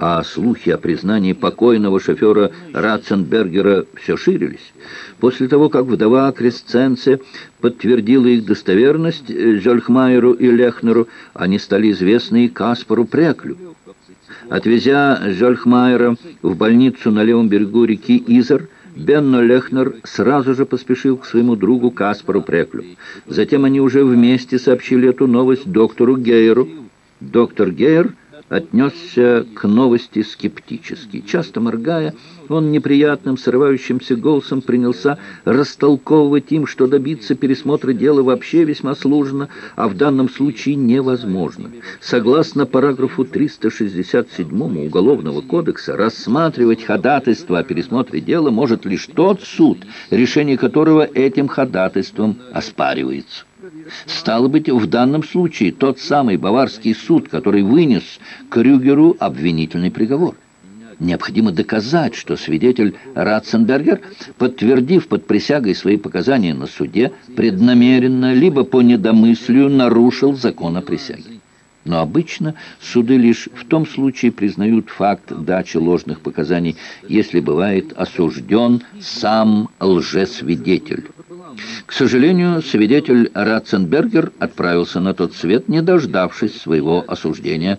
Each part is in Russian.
а слухи о признании покойного шофера Ратценбергера все ширились. После того, как вдова Кресценце подтвердила их достоверность Зольхмайеру и Лехнеру, они стали известны и Каспару Преклю. Отвезя Зольхмайера в больницу на левом берегу реки Изер, Бенно Лехнер сразу же поспешил к своему другу Каспару Преклю. Затем они уже вместе сообщили эту новость доктору Гейеру. Доктор Гейер отнесся к новости скептически. Часто моргая, он неприятным, срывающимся голосом принялся растолковывать им, что добиться пересмотра дела вообще весьма сложно, а в данном случае невозможно. Согласно параграфу 367 Уголовного кодекса, рассматривать ходатайство о пересмотре дела может лишь тот суд, решение которого этим ходатайством оспаривается. Стало быть, в данном случае тот самый баварский суд, который вынес Крюгеру обвинительный приговор. Необходимо доказать, что свидетель Ратценбергер, подтвердив под присягой свои показания на суде, преднамеренно, либо по недомыслию нарушил закон о присяге. Но обычно суды лишь в том случае признают факт дачи ложных показаний, если бывает осужден сам лжесвидетель. К сожалению, свидетель Ратценбергер отправился на тот свет, не дождавшись своего осуждения.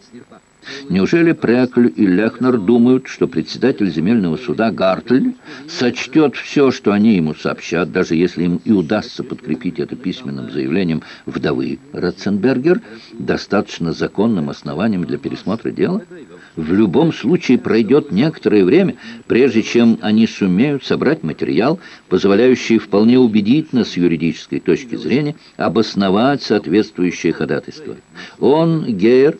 Неужели Прекль и Лехнер думают, что председатель земельного суда Гартль сочтет все, что они ему сообщат, даже если им и удастся подкрепить это письменным заявлением вдовы Ратценбергер, достаточно законным основанием для пересмотра дела? В любом случае пройдет некоторое время, прежде чем они сумеют собрать материал, позволяющий вполне убедительно с юридической точки зрения обосновать соответствующее ходатайство. Он, Гейер,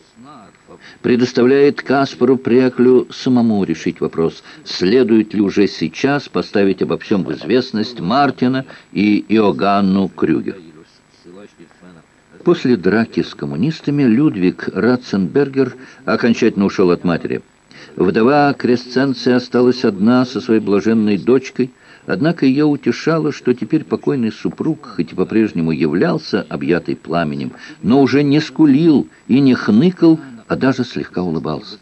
предоставляет Каспару Преклю самому решить вопрос, следует ли уже сейчас поставить обо всем в известность Мартина и Иоганну Крюгер. После драки с коммунистами Людвиг Ратценбергер окончательно ушел от матери. Вдова Кресценция осталась одна со своей блаженной дочкой, однако ее утешало, что теперь покойный супруг, хоть и по-прежнему являлся объятый пламенем, но уже не скулил и не хныкал, а даже слегка улыбался.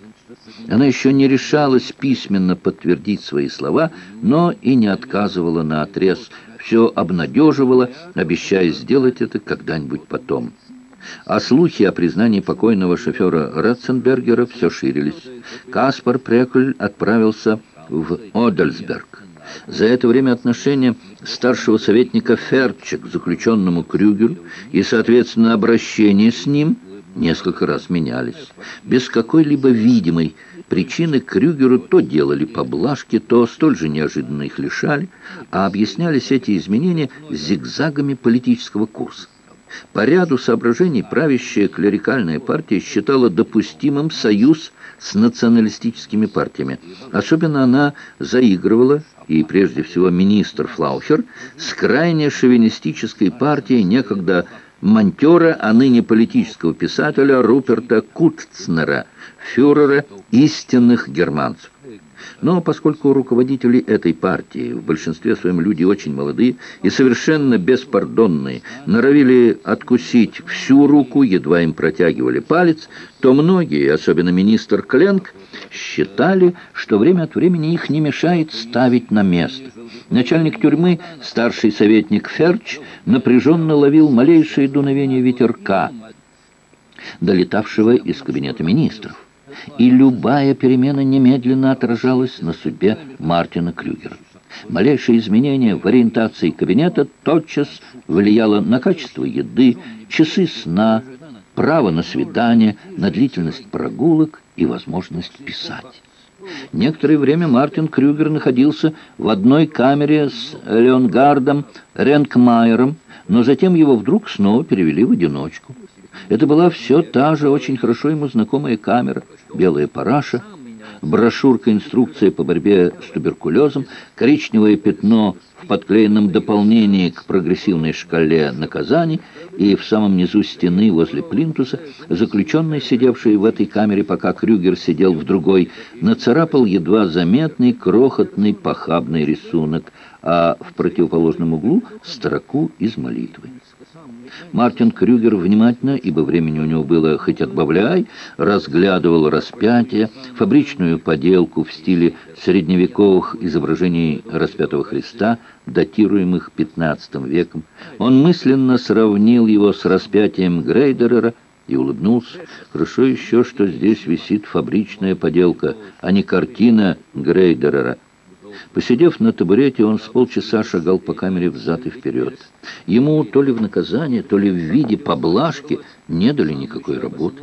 Она еще не решалась письменно подтвердить свои слова, но и не отказывала на отрез, все обнадеживала, обещая сделать это когда-нибудь потом. А слухи о признании покойного шофера Ратценбергера все ширились. Каспар Прекль отправился в Одельсберг. За это время отношение старшего советника Ферча к заключенному Крюгеру и, соответственно, обращение с ним – несколько раз менялись. Без какой-либо видимой причины Крюгеру то делали поблажки, то столь же неожиданно их лишали, а объяснялись эти изменения зигзагами политического курса. По ряду соображений правящая клерикальная партия считала допустимым союз с националистическими партиями. Особенно она заигрывала, и прежде всего министр Флаухер, с крайне шовинистической партией некогда монтера, а ныне политического писателя Руперта Кутцнера, фюрера истинных германцев. Но поскольку руководители этой партии, в большинстве своем люди очень молодые и совершенно беспардонные, норовили откусить всю руку, едва им протягивали палец, то многие, особенно министр Кленк, считали, что время от времени их не мешает ставить на место. Начальник тюрьмы, старший советник Ферч, напряженно ловил малейшее дуновение ветерка, долетавшего из кабинета министров и любая перемена немедленно отражалась на судьбе Мартина Крюгера. Малейшее изменение в ориентации кабинета тотчас влияло на качество еды, часы сна, право на свидание, на длительность прогулок и возможность писать. Некоторое время Мартин Крюгер находился в одной камере с Леонгардом Ренкмайером, но затем его вдруг снова перевели в одиночку. Это была все та же очень хорошо ему знакомая камера, белая параша, брошюрка инструкция по борьбе с туберкулезом, коричневое пятно в подклеенном дополнении к прогрессивной шкале наказаний и в самом низу стены возле плинтуса заключенный, сидевший в этой камере, пока Крюгер сидел в другой, нацарапал едва заметный крохотный похабный рисунок, а в противоположном углу строку из молитвы. Мартин Крюгер внимательно, ибо времени у него было хоть отбавляй, разглядывал распятие, фабричную поделку в стиле средневековых изображений распятого Христа, датируемых XV веком. Он мысленно сравнил его с распятием Грейдерера и улыбнулся. Хорошо еще, что здесь висит фабричная поделка, а не картина Грейдерера. Посидев на табурете, он с полчаса шагал по камере взад и вперед. Ему то ли в наказание, то ли в виде поблажки не дали никакой работы.